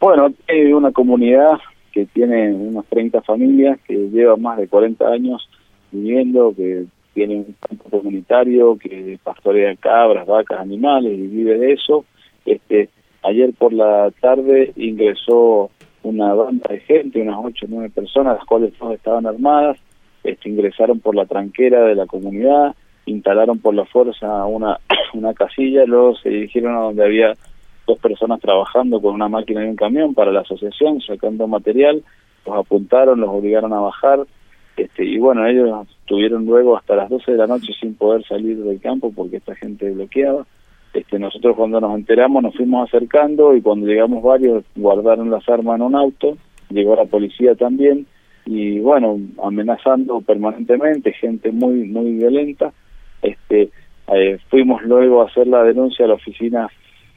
Bueno, hay una comunidad que tiene unas 30 familias, que lleva más de 40 años viviendo, que tiene un campo comunitario, que pastorea cabras, vacas, animales y vive de eso. Este, ayer por la tarde ingresó una banda de gente, unas 8 o 9 personas, las cuales todas estaban armadas, este, ingresaron por la tranquera de la comunidad, instalaron por la fuerza una, una casilla, luego se dirigieron a donde había dos personas trabajando con una máquina y un camión para la asociación, sacando material, los apuntaron, los obligaron a bajar, este, y bueno, ellos estuvieron luego hasta las 12 de la noche sin poder salir del campo porque esta gente bloqueaba. Este, nosotros cuando nos enteramos nos fuimos acercando y cuando llegamos varios guardaron las armas en un auto, llegó la policía también y bueno, amenazando permanentemente, gente muy muy violenta. Este, eh, fuimos luego a hacer la denuncia a la oficina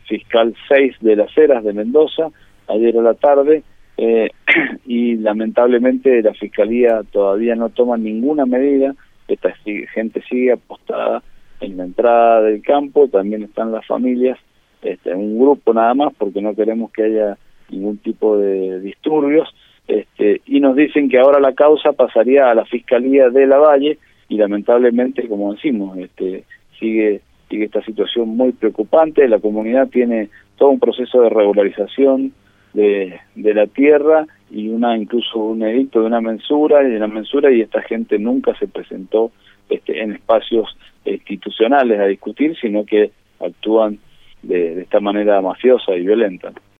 fiscal 6 de las Heras de Mendoza, ayer a la tarde, eh, y lamentablemente la Fiscalía todavía no toma ninguna medida, esta gente sigue apostada en la entrada del campo, también están las familias, este, un grupo nada más, porque no queremos que haya ningún tipo de disturbios, este, y nos dicen que ahora la causa pasaría a la Fiscalía de la Valle, y lamentablemente, como decimos, este, sigue sigue esta situación muy preocupante. La comunidad tiene todo un proceso de regularización de, la tierra y una incluso un edicto de una mensura y de una mensura y esta gente nunca se presentó este, en espacios institucionales a discutir, sino que actúan de esta manera mafiosa y violenta.